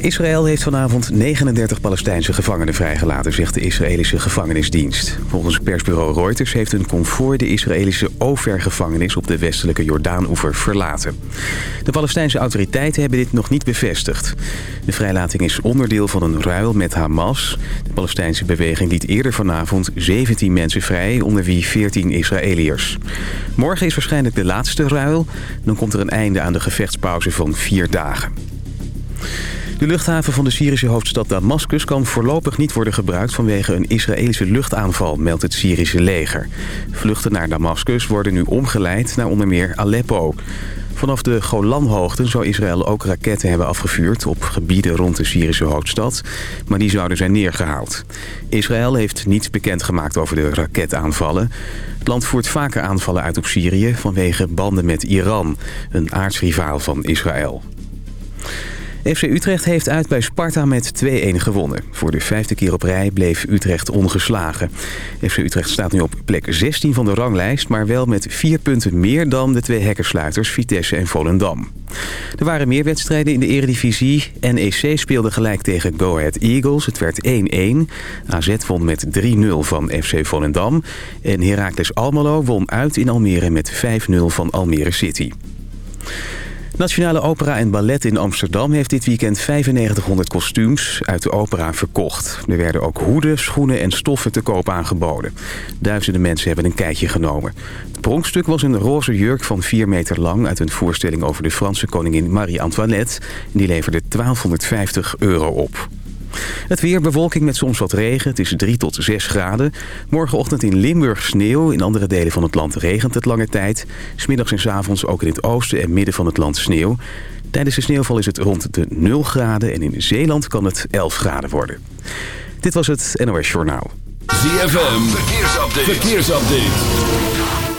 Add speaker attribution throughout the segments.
Speaker 1: Israël heeft vanavond 39 Palestijnse gevangenen vrijgelaten, zegt de Israëlische gevangenisdienst. Volgens persbureau Reuters heeft een konvooi de Israëlische Ofer-gevangenis op de westelijke Jordaanoever verlaten. De Palestijnse autoriteiten hebben dit nog niet bevestigd. De vrijlating is onderdeel van een ruil met Hamas. De Palestijnse beweging liet eerder vanavond 17 mensen vrij, onder wie 14 Israëliërs. Morgen is waarschijnlijk de laatste ruil. Dan komt er een einde aan de gevechtspauze van vier dagen. De luchthaven van de Syrische hoofdstad Damascus kan voorlopig niet worden gebruikt vanwege een Israëlische luchtaanval, meldt het Syrische leger. Vluchten naar Damascus worden nu omgeleid naar onder meer Aleppo. Vanaf de Golanhoogten zou Israël ook raketten hebben afgevuurd op gebieden rond de Syrische hoofdstad, maar die zouden zijn neergehaald. Israël heeft niets bekendgemaakt over de raketaanvallen. Het land voert vaker aanvallen uit op Syrië vanwege banden met Iran, een aardsrivaal van Israël. FC Utrecht heeft uit bij Sparta met 2-1 gewonnen. Voor de vijfde keer op rij bleef Utrecht ongeslagen. FC Utrecht staat nu op plek 16 van de ranglijst... maar wel met vier punten meer dan de twee hekkersluiters Vitesse en Volendam. Er waren meer wedstrijden in de eredivisie. NEC speelde gelijk tegen Go Ahead Eagles. Het werd 1-1. AZ won met 3-0 van FC Volendam. En Heracles Almelo won uit in Almere met 5-0 van Almere City. Nationale Opera en Ballet in Amsterdam heeft dit weekend 9500 kostuums uit de opera verkocht. Er werden ook hoeden, schoenen en stoffen te koop aangeboden. Duizenden mensen hebben een kijkje genomen. Het pronkstuk was een roze jurk van 4 meter lang uit een voorstelling over de Franse koningin Marie-Antoinette. Die leverde 1250 euro op. Het weer, bewolking met soms wat regen. Het is 3 tot 6 graden. Morgenochtend in Limburg sneeuw. In andere delen van het land regent het lange tijd. Smiddags en s avonds ook in het oosten en midden van het land sneeuw. Tijdens de sneeuwval is het rond de 0 graden. En in Zeeland kan het 11 graden worden. Dit was het NOS Journaal.
Speaker 2: ZFM, verkeersupdate. verkeersupdate.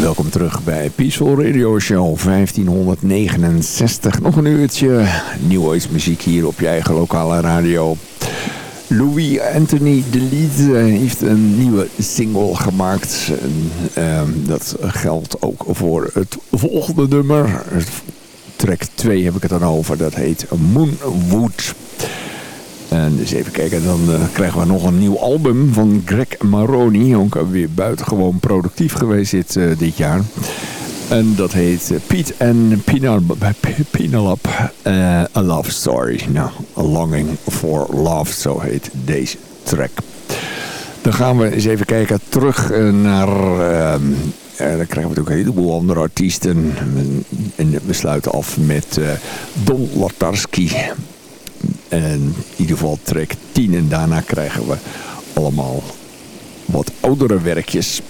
Speaker 3: Welkom terug bij Peaceful Radio Show 1569. Nog een uurtje nieuwe muziek hier op je eigen lokale radio. Louis Anthony DeLise heeft een nieuwe single gemaakt. Ehm, dat geldt ook voor het volgende nummer. Track 2 heb ik het dan over. Dat heet Moonwood. En dus even kijken, dan uh, krijgen we nog een nieuw album van Greg Maroni. Ook weer buitengewoon productief geweest dit, uh, dit jaar. En dat heet Piet en Penelope, uh, A Love Story. Nou, A Longing for Love, zo heet deze track. Dan gaan we eens even kijken terug naar... Uh, dan krijgen we natuurlijk een heleboel andere artiesten. En we sluiten af met Don Latarski. En in ieder geval track 10. En daarna krijgen we allemaal wat oudere werkjes.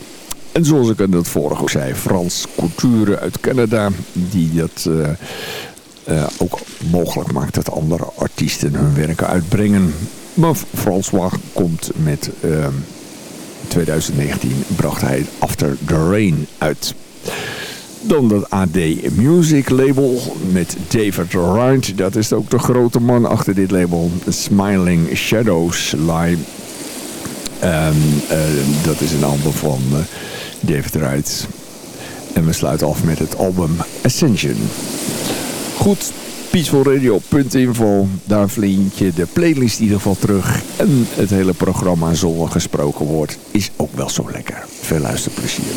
Speaker 3: En zoals ik in het vorige zei, Frans Couture uit Canada, die dat uh, uh, ook mogelijk maakt dat andere artiesten hun werken uitbrengen. Maar François komt met uh, ehm, 2019 bracht hij After the Rain uit. Dan dat AD Music label met David Wright. Dat is ook de grote man achter dit label. Smiling Shadows Live. Um, dat is een album van David Wright. En we sluiten af met het album Ascension. Goed, peacefulradio.info. Daar vind je de playlist in ieder geval terug. En het hele programma zonder gesproken woord is ook wel zo lekker. Veel luisterplezier.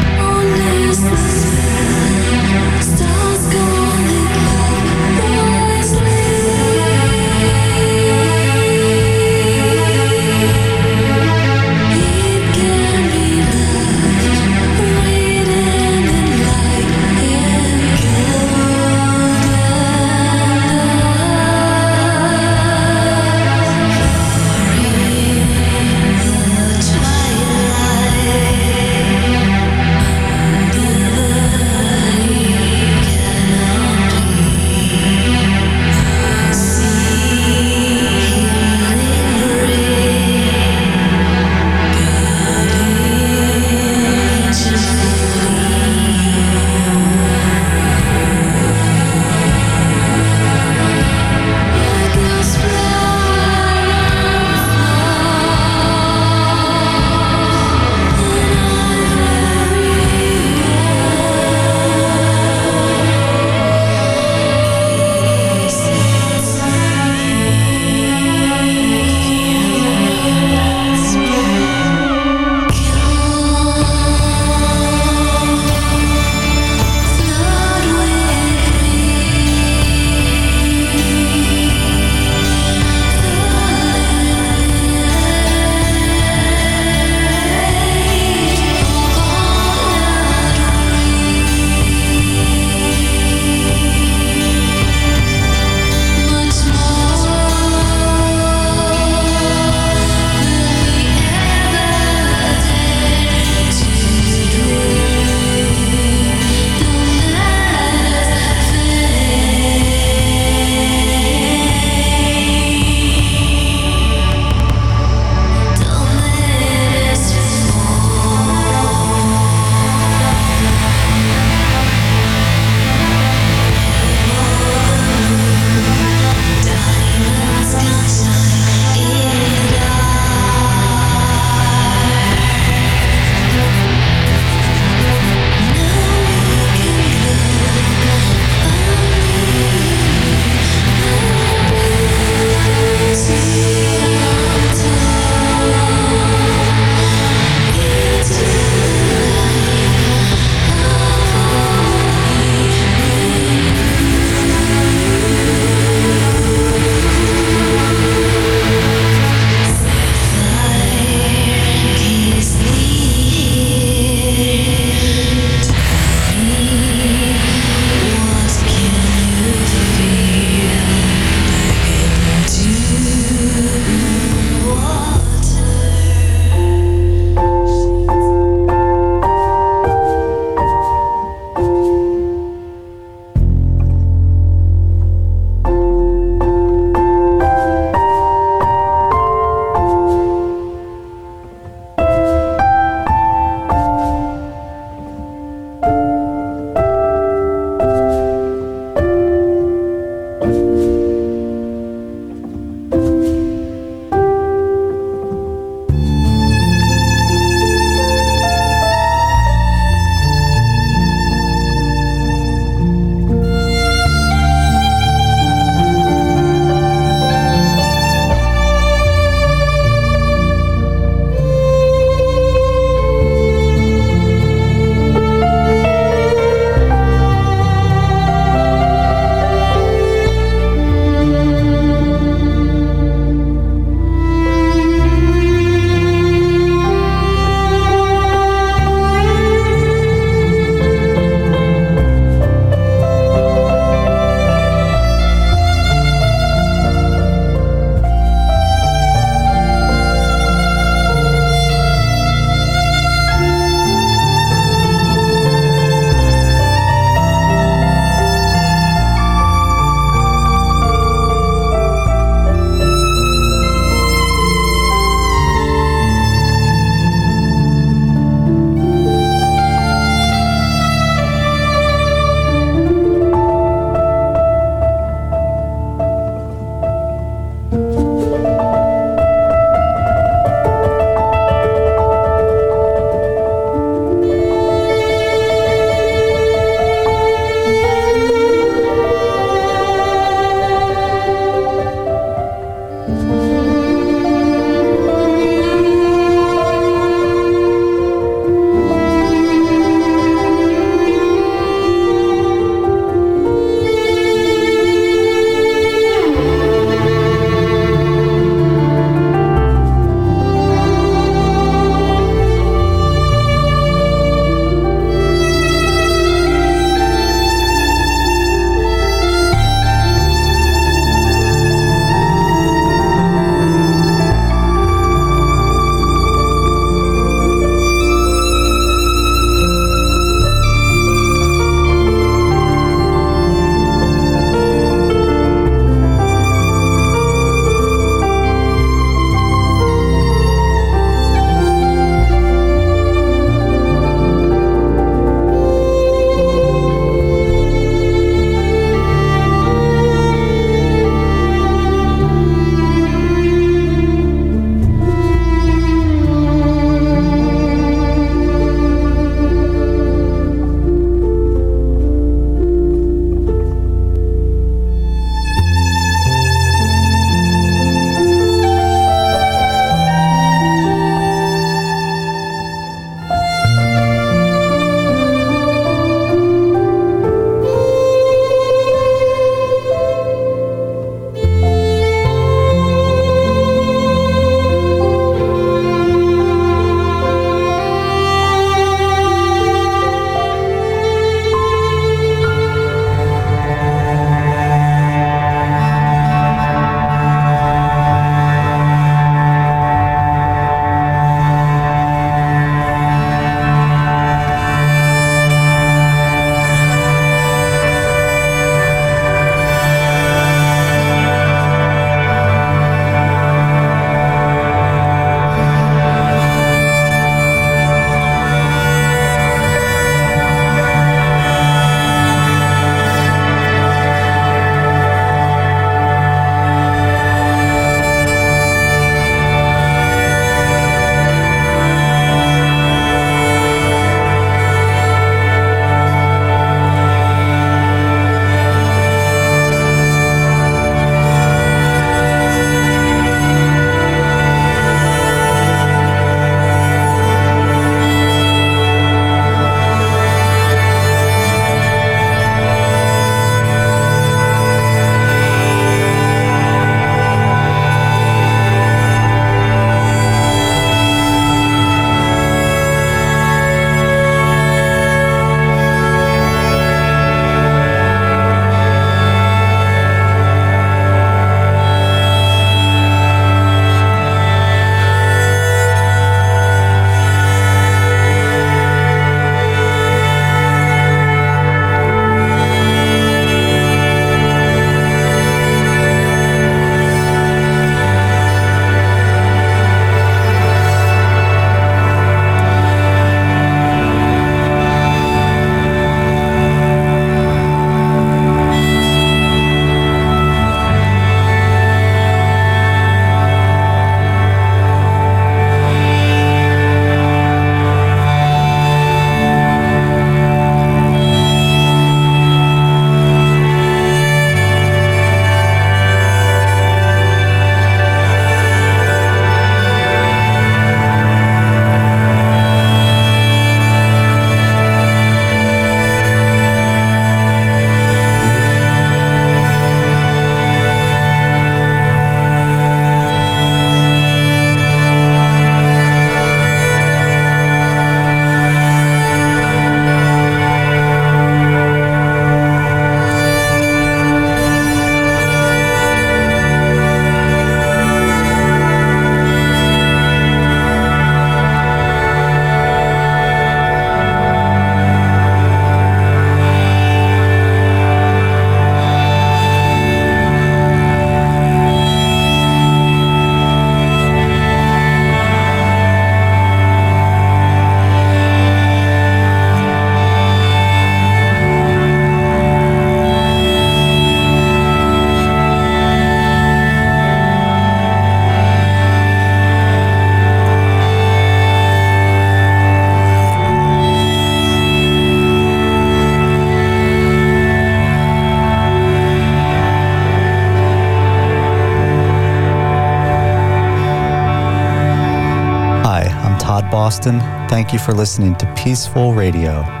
Speaker 4: Boston. Thank you for listening to Peaceful Radio.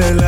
Speaker 5: நிழல